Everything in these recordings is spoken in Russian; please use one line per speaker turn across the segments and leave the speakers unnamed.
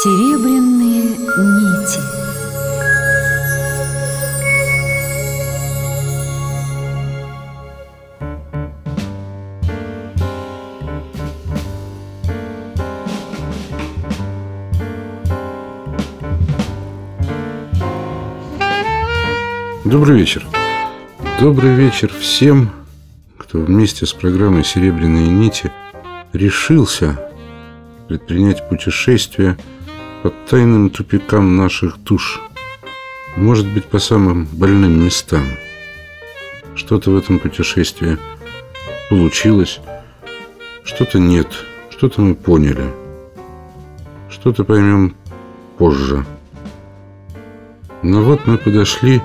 Серебряные нити
Добрый вечер. Добрый вечер всем, кто вместе с программой «Серебряные нити» решился предпринять путешествие по тайным тупикам наших душ, может быть, по самым больным местам. Что-то в этом путешествии получилось, что-то нет, что-то мы поняли, что-то поймем позже. Но вот мы подошли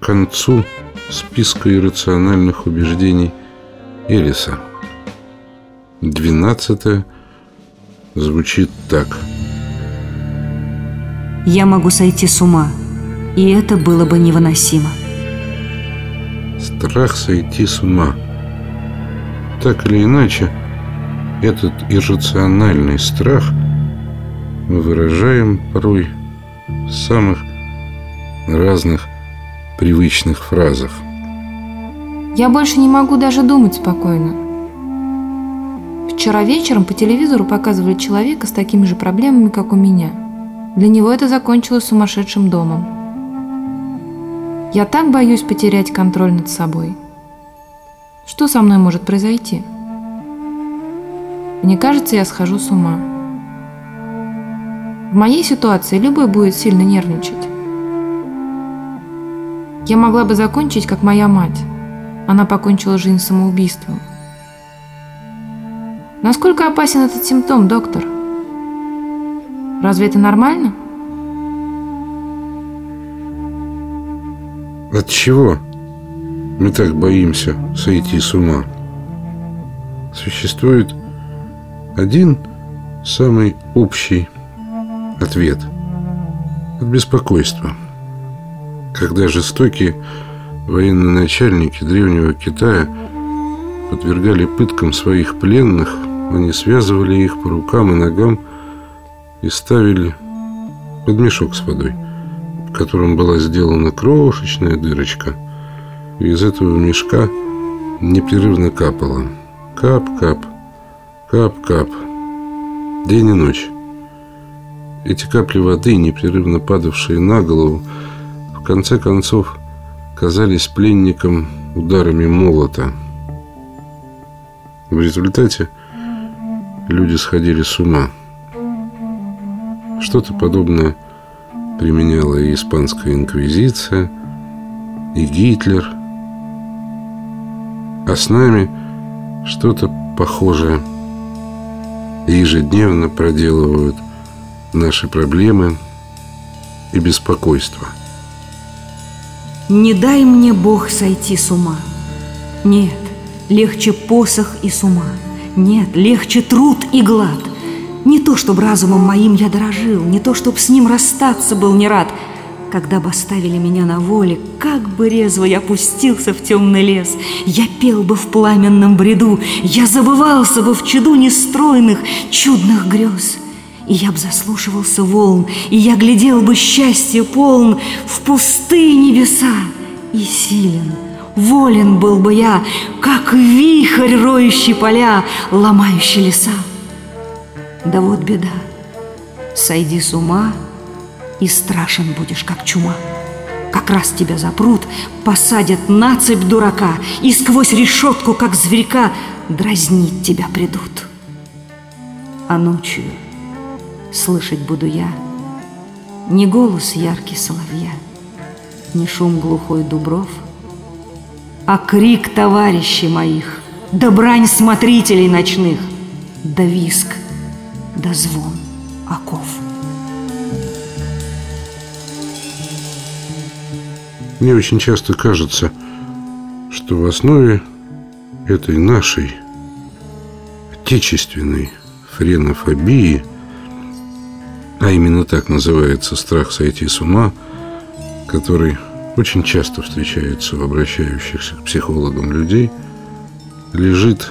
к концу списка иррациональных убеждений Элиса. Двенадцатое звучит так.
Я могу сойти с ума, и это было бы невыносимо.
Страх сойти с ума. Так или иначе, этот иррациональный страх мы выражаем порой в самых разных привычных фразах.
Я больше не могу даже думать спокойно. Вчера вечером по телевизору показывали человека с такими же проблемами, как у меня. Для него это закончилось сумасшедшим домом. Я так боюсь потерять контроль над собой. Что со мной может произойти? Мне кажется, я схожу с ума. В моей ситуации любой будет сильно нервничать. Я могла бы закончить, как моя мать. Она покончила жизнь самоубийством. Насколько опасен этот симптом, доктор? Разве это нормально?
От чего мы так боимся сойти с ума? Существует один самый общий ответ от беспокойства – когда жестокие военные начальники древнего Китая подвергали пыткам своих пленных, они связывали их по рукам и ногам и ставили под мешок с водой, в котором была сделана крошечная дырочка. И из этого мешка непрерывно капало. Кап-кап, кап-кап, день и ночь. Эти капли воды, непрерывно падавшие на голову, конце концов казались пленникам ударами молота. В результате люди сходили с ума. Что-то подобное применяла и Испанская инквизиция, и Гитлер. А с нами что-то похожее ежедневно проделывают наши проблемы и беспокойства.
Не дай мне Бог сойти с ума. Нет, легче посох и с ума. Нет, легче труд и глад. Не то, чтоб разумом моим я дорожил, не то, чтоб с ним расстаться был не рад. Когда бы оставили меня на воле, как бы резво я пустился в темный лес, я пел бы в пламенном бреду, я забывался бы в чуду нестройных, чудных грез — и я б заслушивался волн, и я глядел бы счастье полн в пустые небеса. И силен, волен был бы я, как вихрь, роющий поля, ломающий леса. Да вот беда, сойди с ума, и страшен будешь, как чума. Как раз тебя запрут, посадят на цепь дурака, и сквозь решетку, как зверька, дразнить тебя придут. А ночью — слышать буду я Не голос яркий соловья, Не шум глухой дубров, А крик товарищей моих, Да брань смотрителей ночных, Да виск, да звон оков.
Мне очень часто кажется, что в основе этой нашей отечественной френофобии – а именно так называется страх сойти с ума, который очень часто встречается у обращающихся к психологам людей, лежит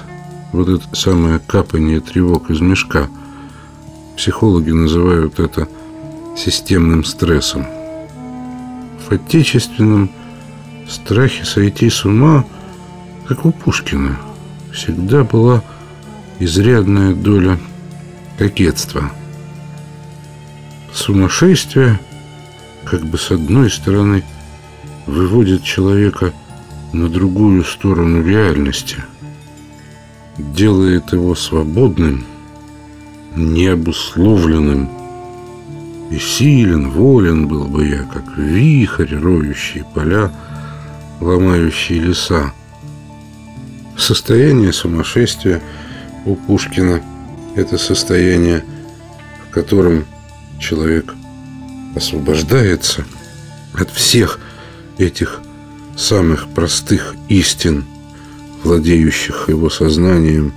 вот это самое капание тревог из мешка, Психологи называют это системным стрессом. В отечественном страхе сойти с ума, как у Пушкина, всегда была изрядная доля кокетства. Сумасшествие, как бы с одной стороны, выводит человека на другую сторону реальности, делает его свободным, необусловленным, и силен, волен был бы я, как вихрь, роющий поля, ломающий леса. Состояние сумасшествия у Пушкина – это состояние, в котором человек освобождается от всех этих самых простых истин, владеющих его сознанием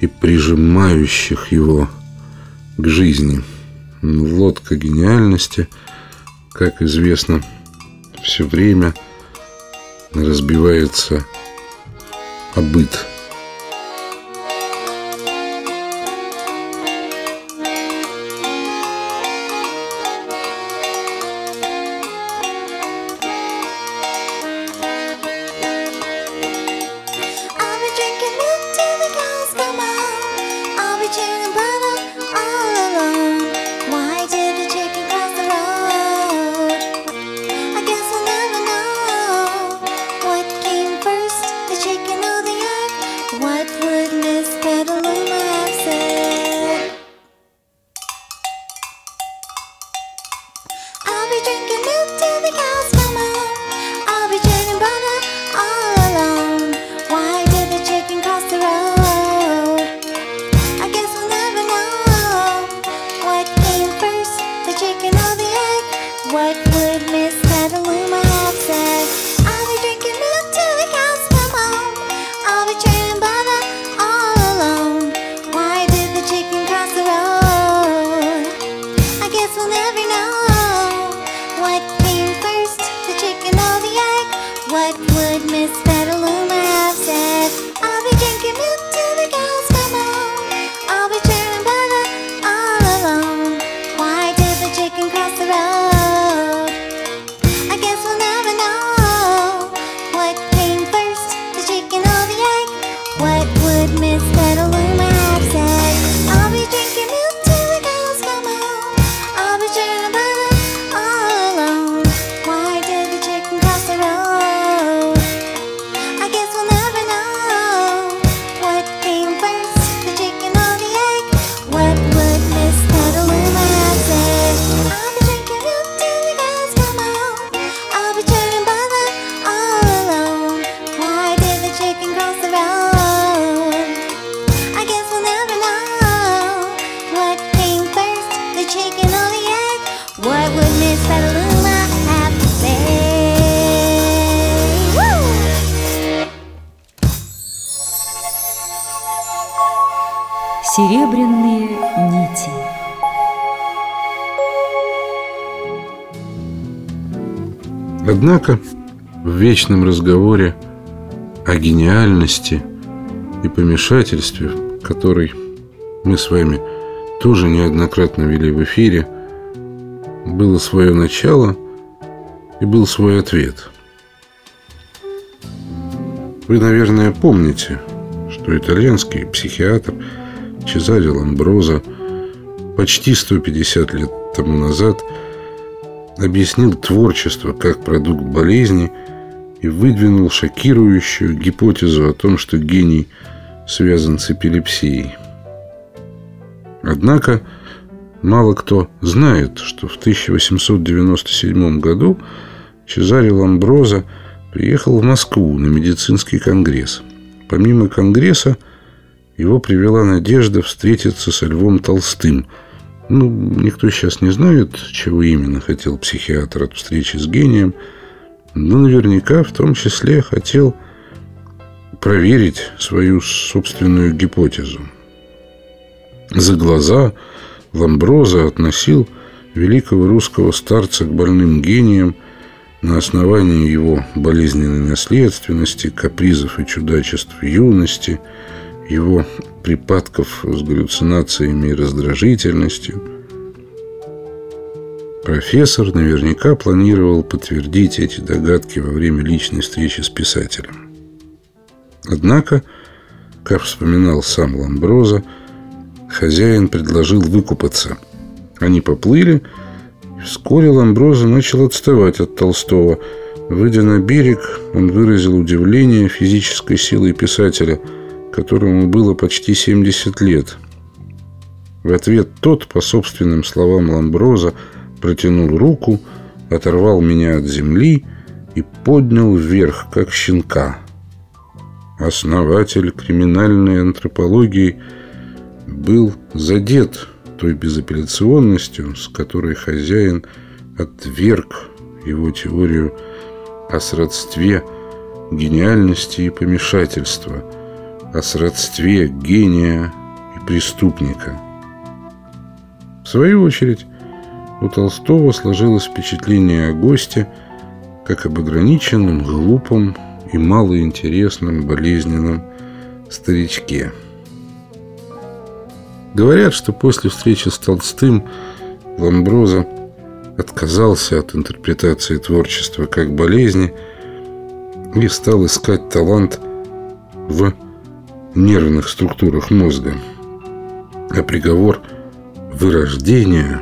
и прижимающих его к жизни. Лодка гениальности, как известно, все время разбивается о быт –
drinking milk till the cows
Однако в вечном разговоре о гениальности и помешательстве, который мы с вами тоже неоднократно вели в эфире, было свое начало и был свой ответ. Вы, наверное, помните, что итальянский психиатр – Чезаре Ламброза почти 150 лет тому назад объяснил творчество как продукт болезни и выдвинул шокирующую гипотезу о том, что гений связан с эпилепсией. Однако мало кто знает, что в 1897 году Чезаре Ламброза приехал в Москву на медицинский конгресс. Помимо конгресса – его привела надежда встретиться со Львом Толстым. Ну, никто сейчас не знает, чего именно хотел психиатр от встречи с гением, но наверняка в том числе хотел проверить свою собственную гипотезу. За глаза Ламброза относил великого русского старца к больным гениям на основании его болезненной наследственности, капризов и чудачеств юности – его припадков с галлюцинациями и раздражительностью. Профессор наверняка планировал подтвердить эти догадки во время личной встречи с писателем. Однако, как вспоминал сам Ламброза, хозяин предложил выкупаться. Они поплыли, и вскоре Ламброза начал отставать от Толстого. Выйдя на берег, он выразил удивление физической силой писателя, которому было почти 70 лет. В ответ тот, по собственным словам Ламброза, протянул руку, оторвал меня от земли и поднял вверх, как щенка – основатель криминальной антропологии, был задет той безапелляционностью, с которой хозяин отверг его теорию о сродстве гениальности и помешательства, о сродстве гения и преступника. В свою очередь, у Толстого сложилось впечатление о госте как об ограниченном, глупом и малоинтересном болезненном старичке. Говорят, что после встречи с Толстым Ламброза отказался от интерпретации творчества как болезни и стал искать талант в нервных структурах мозга. А приговор «вырождение»,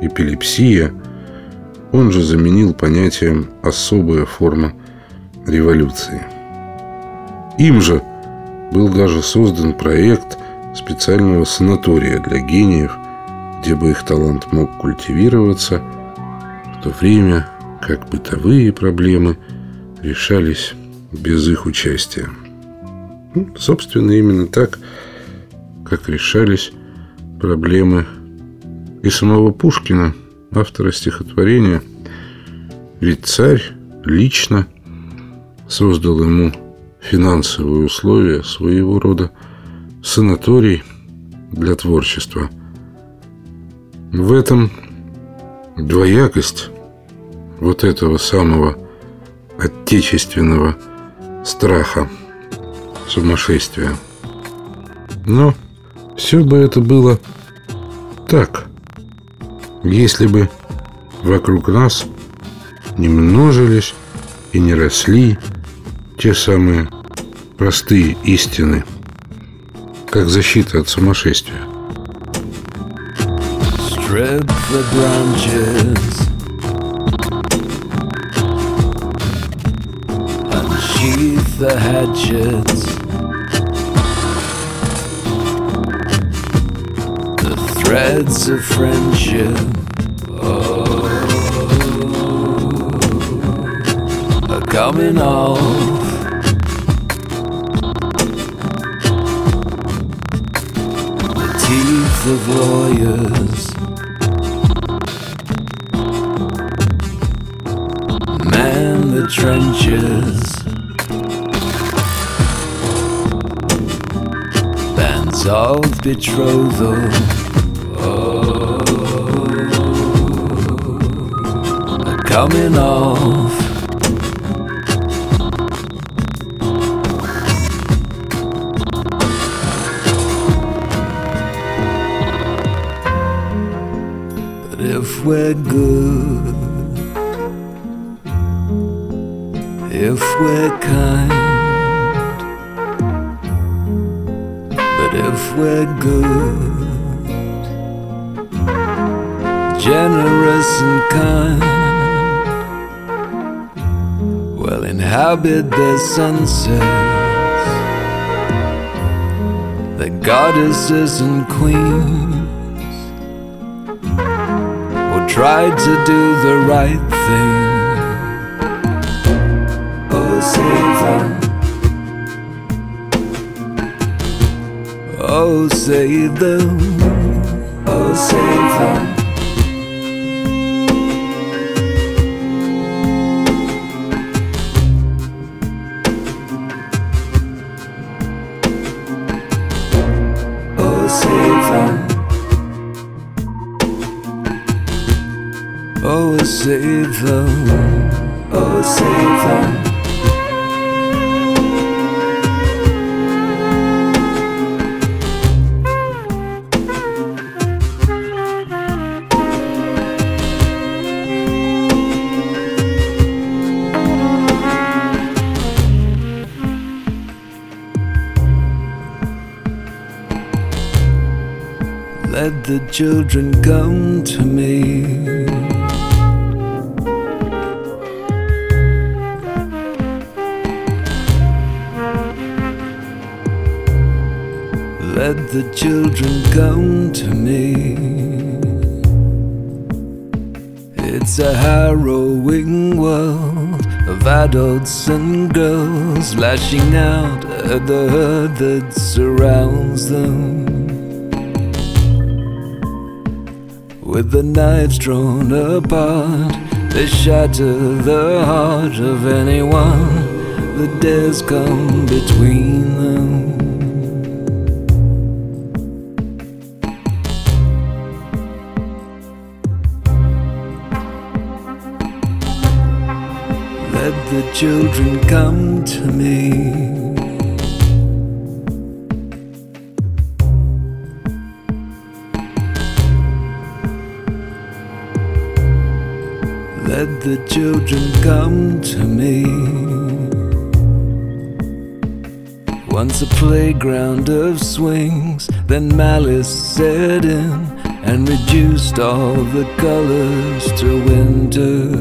«эпилепсия» он же заменил понятием «особая форма революции. Им же был даже создан проект специального санатория для гениев, где бы их талант мог культивироваться, в то время как бытовые проблемы решались без их участия. Ну, собственно, именно так, как решались проблемы и самого Пушкина, автора стихотворения. Ведь царь лично – создал ему финансовые условия, своего рода санаторий для творчества. В этом двоякость вот этого самого отечественного страха, сумасшествия. Но все бы это было так, если бы вокруг нас не множились и не росли те самые простые истины, как защита от сумасшествия. Strip the branches Unsheath the hatchets threads of friendship oh, are coming off The teeth of lawyers. Man the trenches. Bands of betrothal. Coming off. But If we're good, if we're kind, but if we're good, generous and kind, inhabit their sunsets, the goddesses and queens who tried to do the right thing. Oh, save them. Oh, save them.
The children come to me. Let the children come to me. It's a harrowing world of adults and girls lashing out at the herd that surrounds them. With the knives drawn apart, they shatter the heart of anyone that dares come between them. Let the children come to me. The children come to me. Once a playground of swings, then malice set in and reduced all the colors to winter.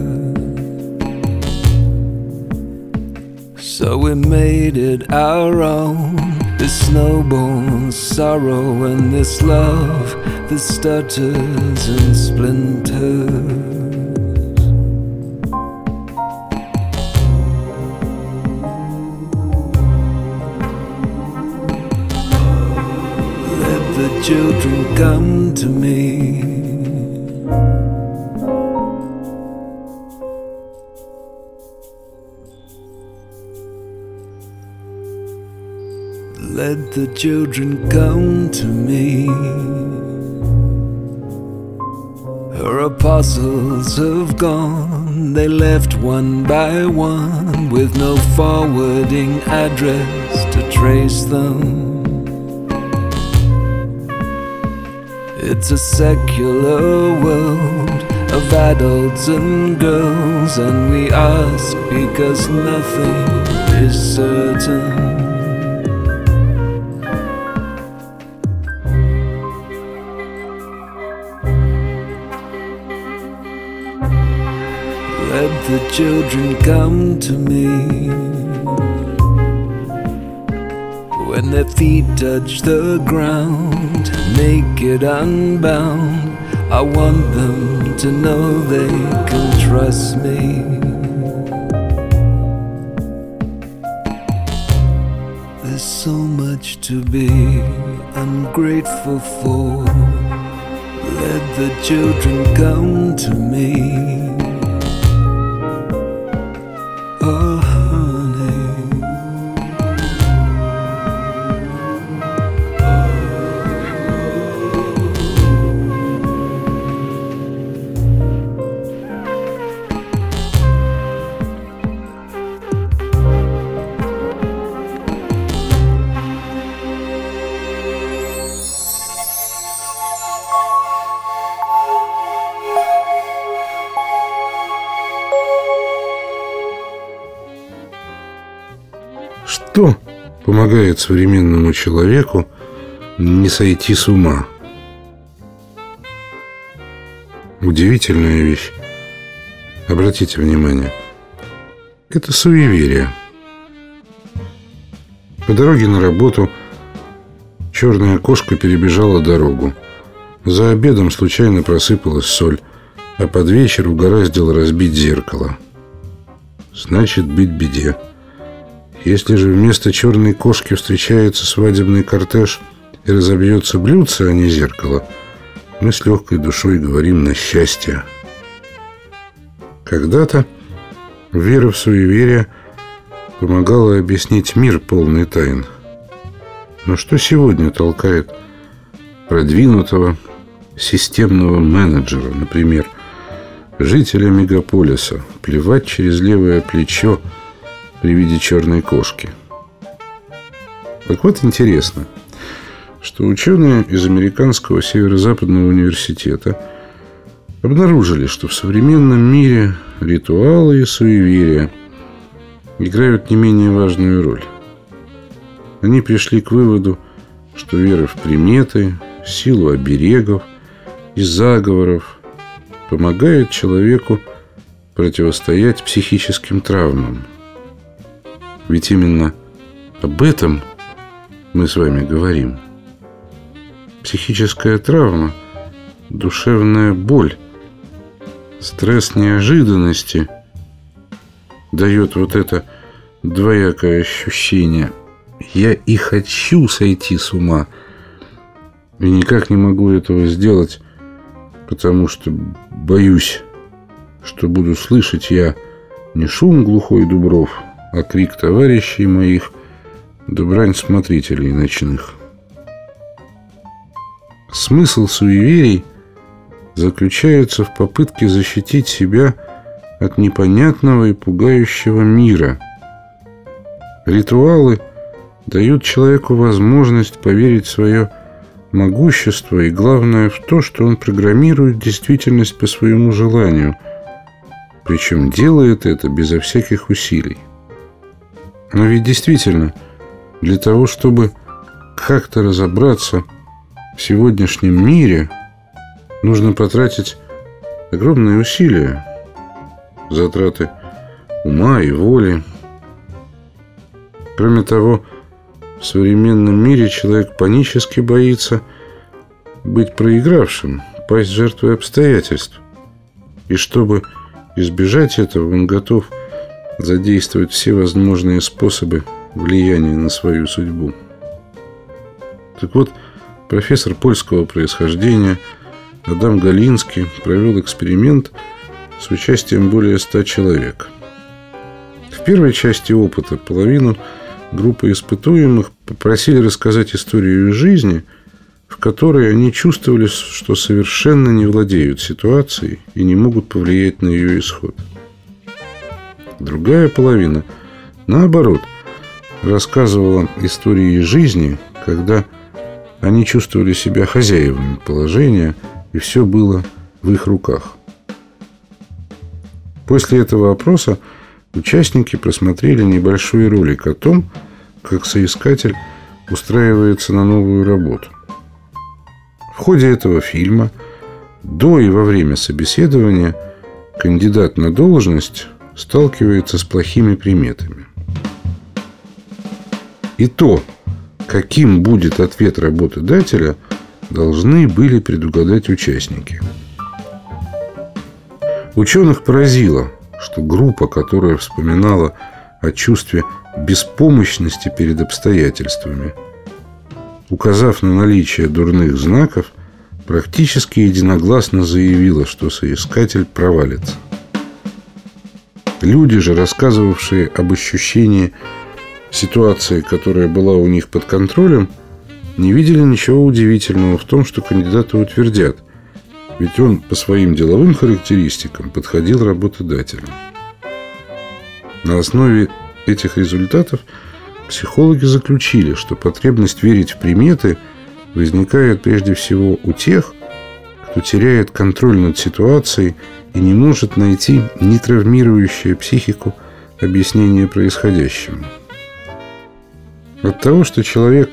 So we made it our own. This snowborn sorrow and this love that stutters and splinters. Children come to me. Let the children come to me. Her apostles have gone, they left one by one with no forwarding address to trace them. It's a secular world of adults and girls, and we ask because nothing is certain. Let the children come to me. When their feet touch the ground, naked, unbound, I want them to know they can trust me. There's so much to be ungrateful for. Let the children come to me.
Помогает современному человеку не сойти с ума? Удивительная вещь. Обратите внимание. Это суеверие. По дороге на работу черная кошка перебежала дорогу. За обедом случайно просыпалась соль, а под вечер угораздило разбить зеркало. Значит, быть беде. Если же вместо черной кошки встречается свадебный кортеж и разобьется блюдце, а не зеркало, мы с легкой душой говорим на счастье. Когда-то вера в суеверие помогала объяснить мир полный тайн. Но что сегодня толкает продвинутого системного менеджера, например, жителя мегаполиса, плевать через левое плечо при виде черной кошки. Так вот интересно, что ученые из американского северо-западного университета обнаружили, что в современном мире ритуалы и суеверия играют не менее важную роль. Они пришли к выводу, что вера в приметы, силу оберегов и заговоров помогает человеку противостоять психическим травмам. Ведь именно об этом мы с вами говорим. Психическая травма, душевная боль, стресс неожиданности дает вот это двоякое ощущение. Я и хочу сойти с ума, и никак не могу этого сделать, потому что боюсь, что буду слышать я не шум глухой дубров, а крик товарищей моих, да брань смотрителей ночных. Смысл суеверий заключается в попытке защитить себя от непонятного и пугающего мира. Ритуалы дают человеку возможность поверить в свое могущество и, главное, в то, что он программирует действительность по своему желанию, причем делает это безо всяких усилий. Но ведь действительно, для того, чтобы как-то разобраться в сегодняшнем мире, нужно потратить огромные усилия, затраты ума и воли. Кроме того, в современном мире человек панически боится быть проигравшим, пасть жертвой обстоятельств. И чтобы избежать этого, он готов задействовать все возможные способы влияния на свою судьбу. Так вот, профессор польского происхождения Адам Галинский провел эксперимент с участием более ста человек. В первой части опыта половину – группы испытуемых попросили рассказать историю из жизни, в которой они чувствовали, что совершенно не владеют ситуацией и не могут повлиять на ее исход. Другая половина, наоборот, рассказывала истории из жизни, когда они чувствовали себя хозяевами положения, и все было в их руках. После этого опроса Участники просмотрели небольшой ролик о том, как соискатель устраивается на новую работу. В ходе этого фильма до и во время собеседования кандидат на должность сталкивается с плохими приметами. И то, каким будет ответ работодателя, должны были предугадать участники. Ученых поразило, что группа, которая вспоминала о чувстве беспомощности перед обстоятельствами, указав на наличие дурных знаков, практически единогласно заявила, что соискатель провалится. Люди же, рассказывавшие об ощущении ситуации, которая была у них под контролем, не видели ничего удивительного в том, что кандидаты утвердят, ведь он по своим деловым характеристикам подходил работодателям. На основе этих результатов психологи заключили, что потребность верить в приметы возникает прежде всего у тех, кто теряет контроль над ситуацией и не может найти не травмирующее психику объяснение происходящему. От того, что человек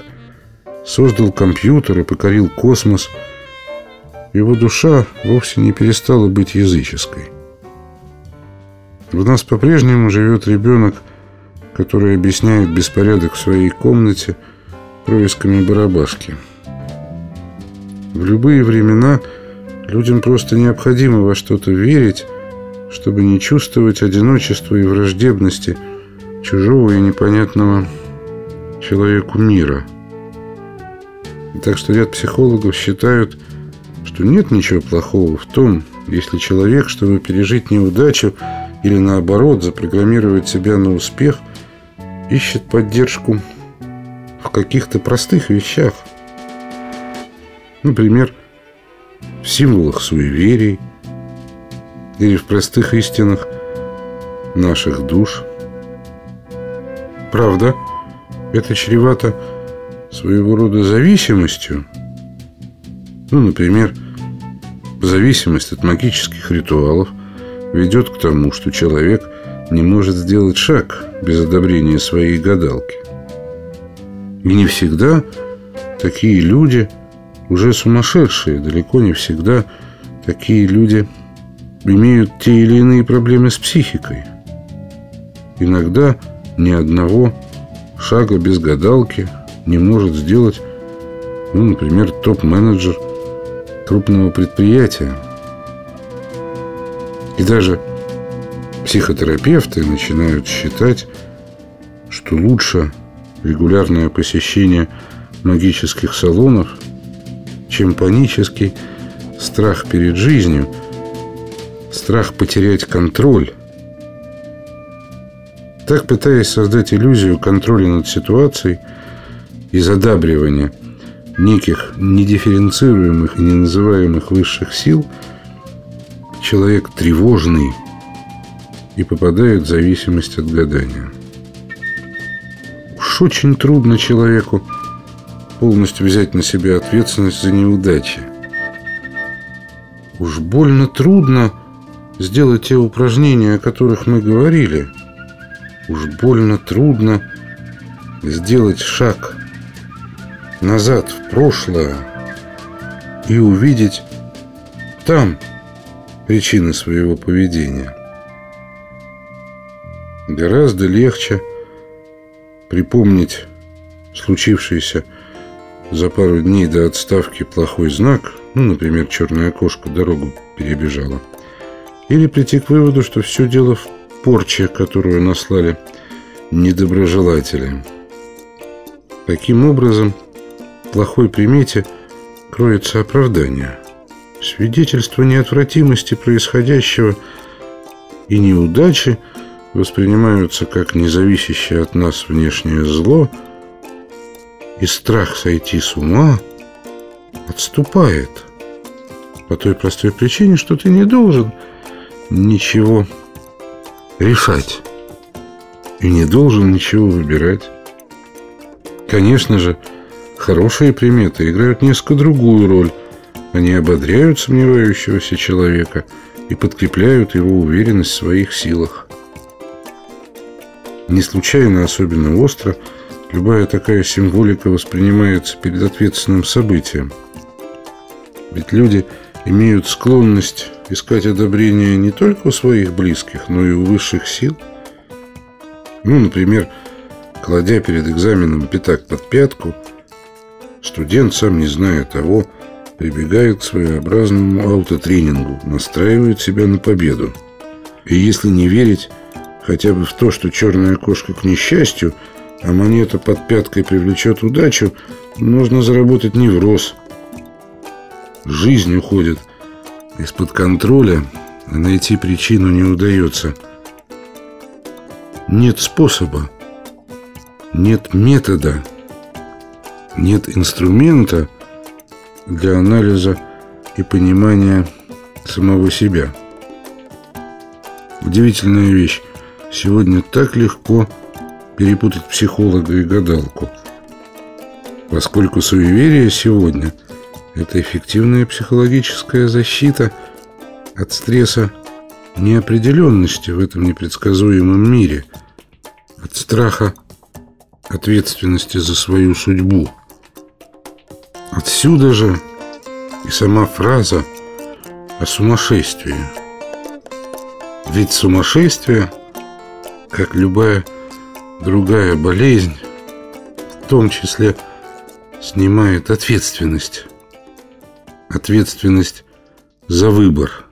создал компьютер и покорил космос – его душа вовсе не перестала быть языческой. В нас по-прежнему живет ребенок, который объясняет беспорядок в своей комнате происками барабашки. В любые времена людям просто необходимо во что-то верить, чтобы не чувствовать одиночества и враждебности чужого и непонятного человеку мира. Так что ряд психологов считают, что нет ничего плохого в том, если человек, чтобы пережить неудачу или наоборот запрограммировать себя на успех, ищет поддержку в каких-то простых вещах. Например, в символах суеверий или в простых истинах наших душ. Правда, это чревато своего рода зависимостью. Ну, например, Зависимость от магических ритуалов ведет к тому, что человек не может сделать шаг без одобрения своей гадалки. И не всегда такие люди Уже сумасшедшие далеко не всегда такие люди имеют те или иные проблемы с психикой. Иногда ни одного шага без гадалки не может сделать, ну, например, топ-менеджер крупного предприятия. И даже психотерапевты начинают считать, что лучше регулярное посещение магических салонов, чем панический страх перед жизнью, страх потерять контроль. Так, пытаясь создать иллюзию контроля над ситуацией и задабривания неких недифференцируемых и неназываемых высших сил, человек тревожный и попадает в зависимость от гадания. Уж очень трудно человеку полностью взять на себя ответственность за неудачи. Уж больно трудно сделать те упражнения, о которых мы говорили. Уж больно трудно сделать шаг назад в прошлое и увидеть там причины своего поведения. Гораздо легче припомнить случившийся за пару дней до отставки плохой знак, ну, например, черная кошка дорогу перебежала, или прийти к выводу, что все дело в порче, которую наслали недоброжелатели. Таким образом, в плохой примете кроется оправдание. Свидетельство неотвратимости происходящего и неудачи воспринимаются как независящее от нас внешнее зло – и страх сойти с ума отступает. По той простой причине, что ты не должен ничего решать и не должен ничего выбирать. Конечно же, хорошие приметы играют несколько другую роль. Они ободряют сомневающегося человека и подкрепляют его уверенность в своих силах. Не случайно, особенно остро – Любая такая символика воспринимается перед ответственным событием. Ведь люди имеют склонность искать одобрение не только у своих близких, но и у высших сил. Ну, например, кладя перед экзаменом пятак под пятку, студент, сам не зная того, прибегает к своеобразному аутотренингу, настраивает себя на победу. И если не верить хотя бы в то, что черная кошка к несчастью – а монета под пяткой привлечет удачу, нужно заработать невроз. Жизнь уходит из-под контроля, а найти причину не удается. Нет способа, нет метода, нет инструмента для анализа и понимания самого себя. Удивительная вещь. Сегодня так легко перепутать психолога и гадалку, поскольку суеверие сегодня – это эффективная психологическая защита от стресса неопределенности в этом непредсказуемом мире, от страха ответственности за свою судьбу. Отсюда же и сама фраза о сумасшествии. Ведь сумасшествие, как любая другая болезнь, в том числе снимает ответственность. Ответственность за выбор.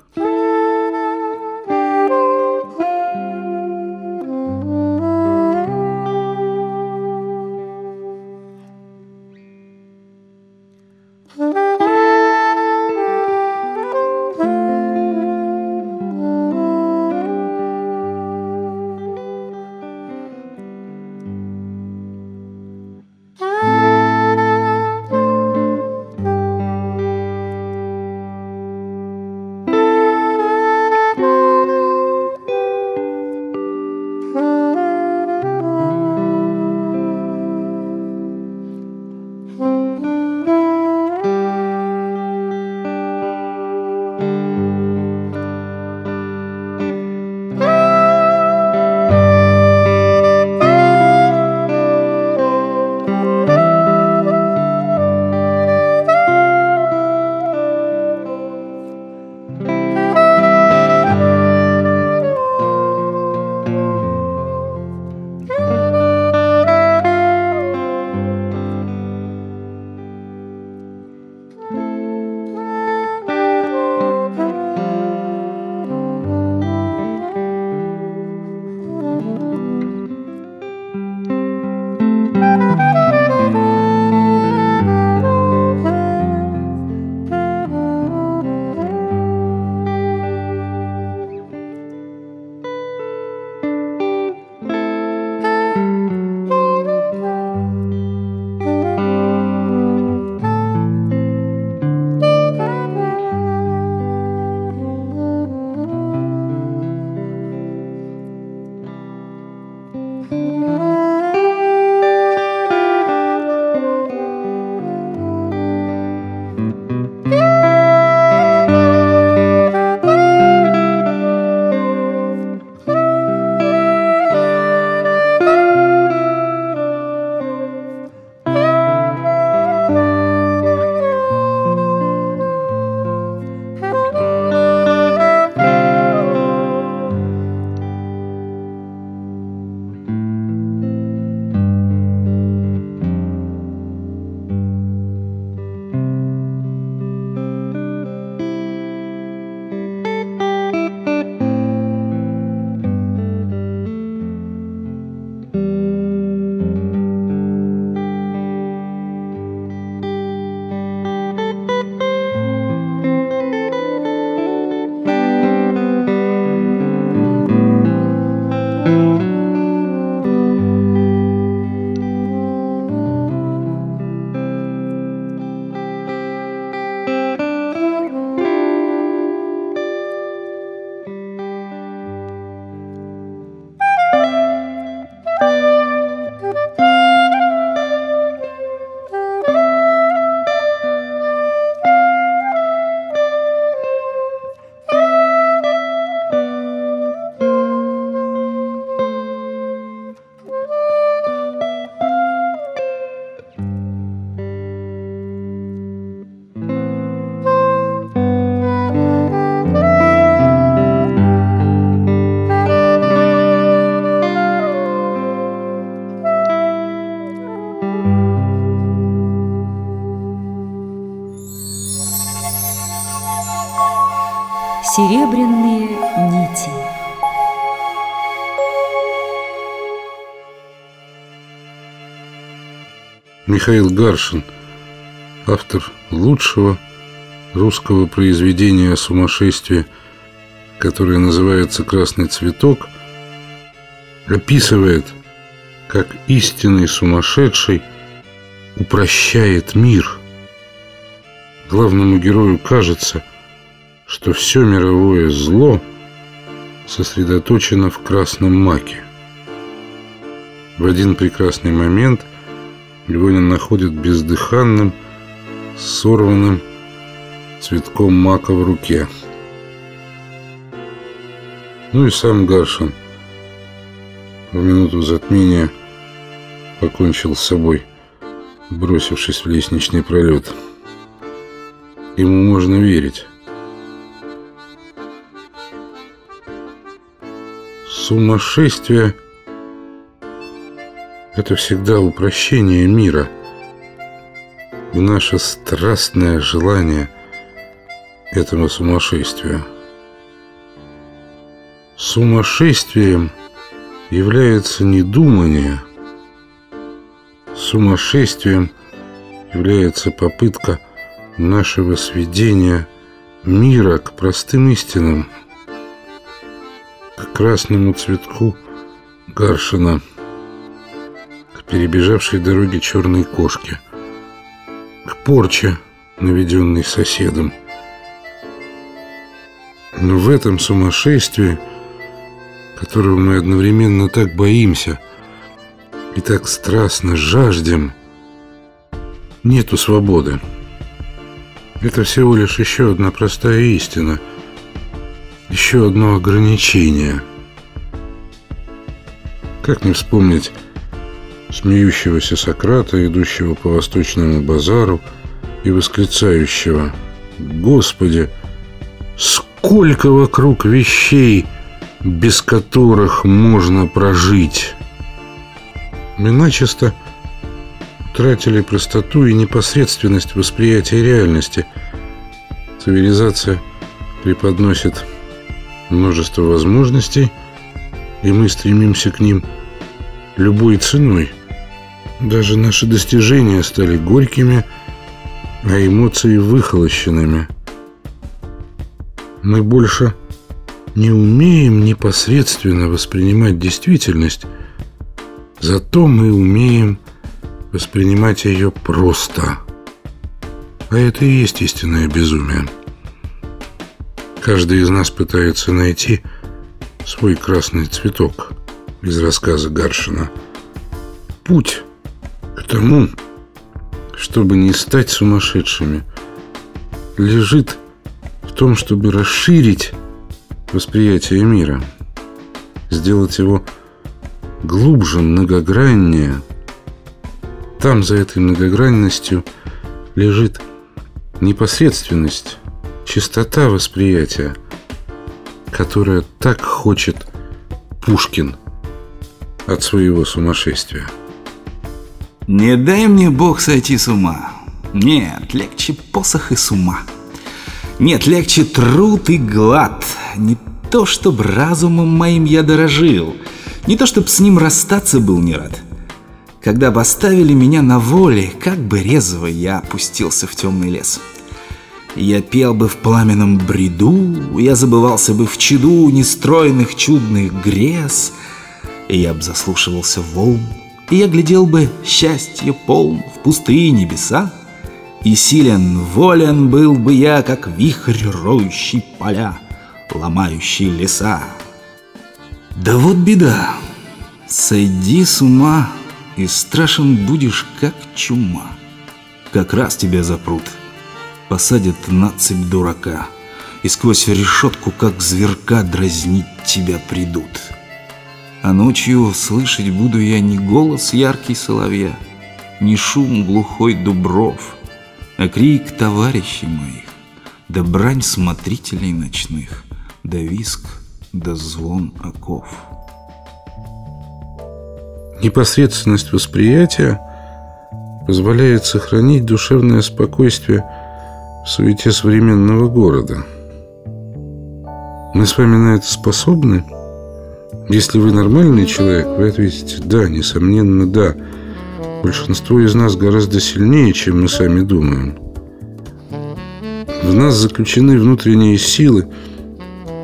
Серебряные нити
Михаил Гаршин, автор лучшего русского произведения о сумасшествии, которое называется «Красный цветок», описывает, как истинный сумасшедший упрощает мир. Главному герою кажется, что все мировое зло сосредоточено в красном маке. В один прекрасный момент его находит бездыханным, сорванным цветком мака в руке. Ну и сам Гаршин в минуту затмения покончил с собой, бросившись в лестничный пролет. Ему можно верить. Сумасшествие – это всегда упрощение мира. И наше страстное желание этого сумасшествия. Сумасшествием является не думание, сумасшествием является попытка нашего сведения мира к простым истинам – красному цветку Гаршина, к перебежавшей дороге черной кошки, к порче, наведенной соседом. Но в этом сумасшествии, которого мы одновременно так боимся и так страстно жаждем, нету свободы. Это всего лишь еще одна простая истина – еще одно ограничение. Как не вспомнить смеющегося Сократа, идущего по восточному базару и восклицающего «Господи, сколько вокруг вещей, без которых можно прожить!» Мы начисто тратили простоту и непосредственность восприятия реальности. Цивилизация преподносит множество возможностей, и мы стремимся к ним любой ценой. Даже наши достижения стали горькими, а эмоции выхолощенными. Мы больше не умеем непосредственно воспринимать действительность, зато мы умеем воспринимать ее просто. А это и есть истинное безумие. Каждый из нас пытается найти свой красный цветок из рассказа Гаршина. Путь к тому, чтобы не стать сумасшедшими, лежит в том, чтобы расширить восприятие мира, сделать его глубже, многограннее. Там за этой многогранностью лежит непосредственность, чистота восприятия, которая так хочет Пушкин от своего сумасшествия.
Не дай мне Бог сойти с ума. Нет, легче посох и с ума. Нет, легче труд и глад. Не то, чтоб разумом моим я дорожил, не то, чтоб с ним расстаться был не рад. Когда оставили меня на воле, как бы резво я опустился в темный лес. — я пел бы в пламенном бреду, я забывался бы в чаду нестроенных чудных грез, я б заслушивался волн, и я глядел бы счастье полн в пустые небеса, и силен, волен был бы я, как вихрь, роющий поля, ломающий леса. Да вот беда, сойди с ума, и страшен будешь, как чума. Как раз тебя запрут — посадят на цепь дурака И сквозь решетку, как зверка, дразнить тебя придут. А ночью слышать буду я не голос яркий соловья Не шум глухой дубров, а крик товарищей моих Да брань смотрителей ночных, да виск, да звон оков.
Непосредственность восприятия позволяет сохранить душевное спокойствие – в суете современного города. Мы с вами на это способны? Если вы нормальный человек, вы ответите «да», несомненно «да». Большинство из нас гораздо сильнее, чем мы сами думаем. В нас заключены внутренние силы,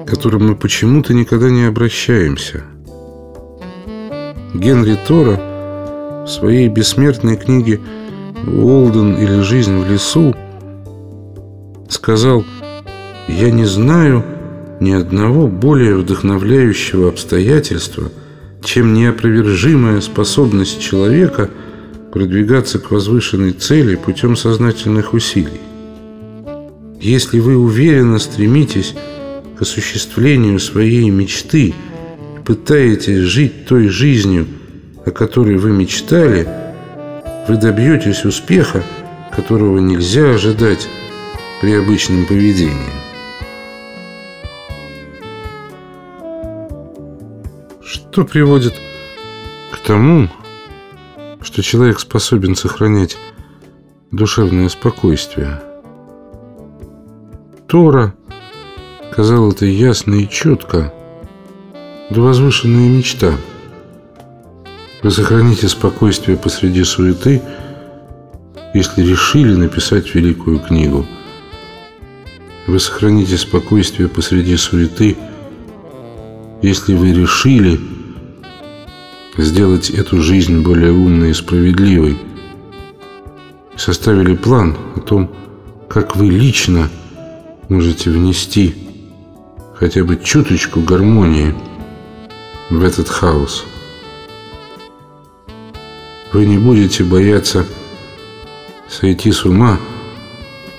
к которым мы почему-то никогда не обращаемся. Генри Тора в своей бессмертной книге «Уолден или жизнь в лесу» сказал «Я не знаю ни одного более вдохновляющего обстоятельства, чем неопровержимая способность человека продвигаться к возвышенной цели путем сознательных усилий. Если вы уверенно стремитесь к осуществлению своей мечты и пытаетесь жить той жизнью, о которой вы мечтали, вы добьетесь успеха, которого нельзя ожидать при обычном поведении. Что приводит к тому, что человек способен сохранять душевное спокойствие. Тора сказал это ясно и четко, да возвышенная мечта. Вы сохраните спокойствие посреди суеты, если решили написать великую книгу. Вы сохраните спокойствие посреди суеты, если вы решили сделать эту жизнь более умной и справедливой. Составили план о том, как вы лично можете внести хотя бы чуточку гармонии в этот хаос. Вы не будете бояться сойти с ума,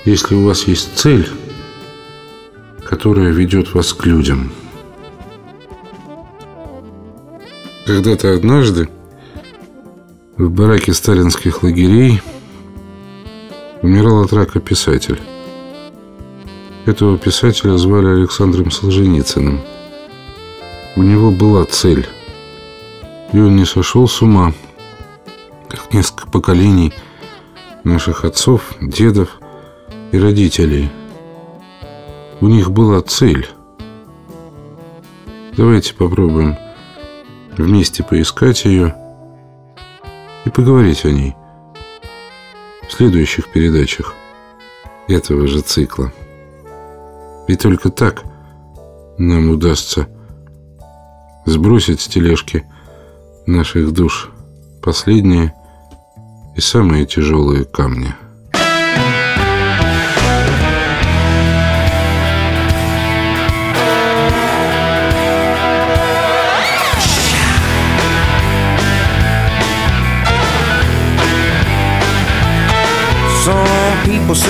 если у вас есть цель, которая ведет вас к людям. Когда-то однажды в бараке сталинских лагерей умирал от рака писатель. Этого писателя звали Александром Солженицыным. У него была цель, и он не сошел с ума, как несколько поколений наших отцов, дедов и родителей. У них была цель. Давайте попробуем вместе поискать ее и поговорить о ней в следующих передачах этого же цикла. И только так нам удастся сбросить с тележки наших душ последние и самые тяжелые камни.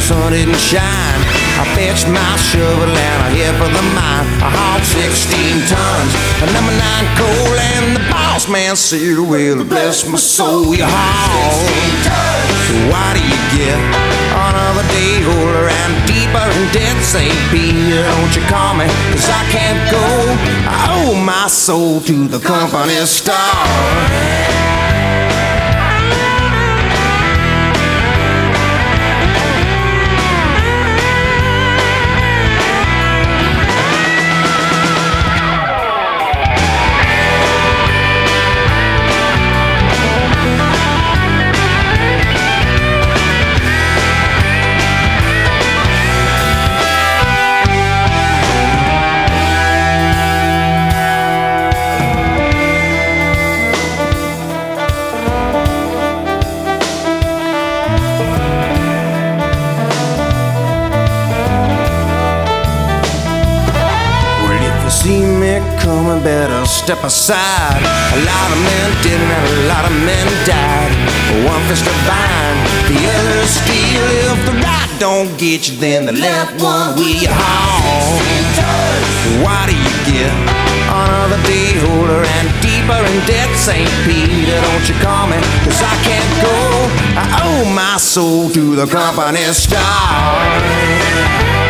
Sun didn't shine. I fetched my shovel and I hit for the mine. I hauled 16 tons of number nine coal, and the boss man said, Well, bless my soul, you haul. So why do you get another day older and deeper in debt, St. Peter? Don't you call me, cause I can't go. I owe my soul to the company star. Step aside. A lot of men didn't, and a lot of men died. One fist bind, the other steel. If the right don't get you, then the left one will haul. Why do you get another day older and deeper in debt, St. Peter? Don't you call me, cause I can't go. I owe my soul to the company star.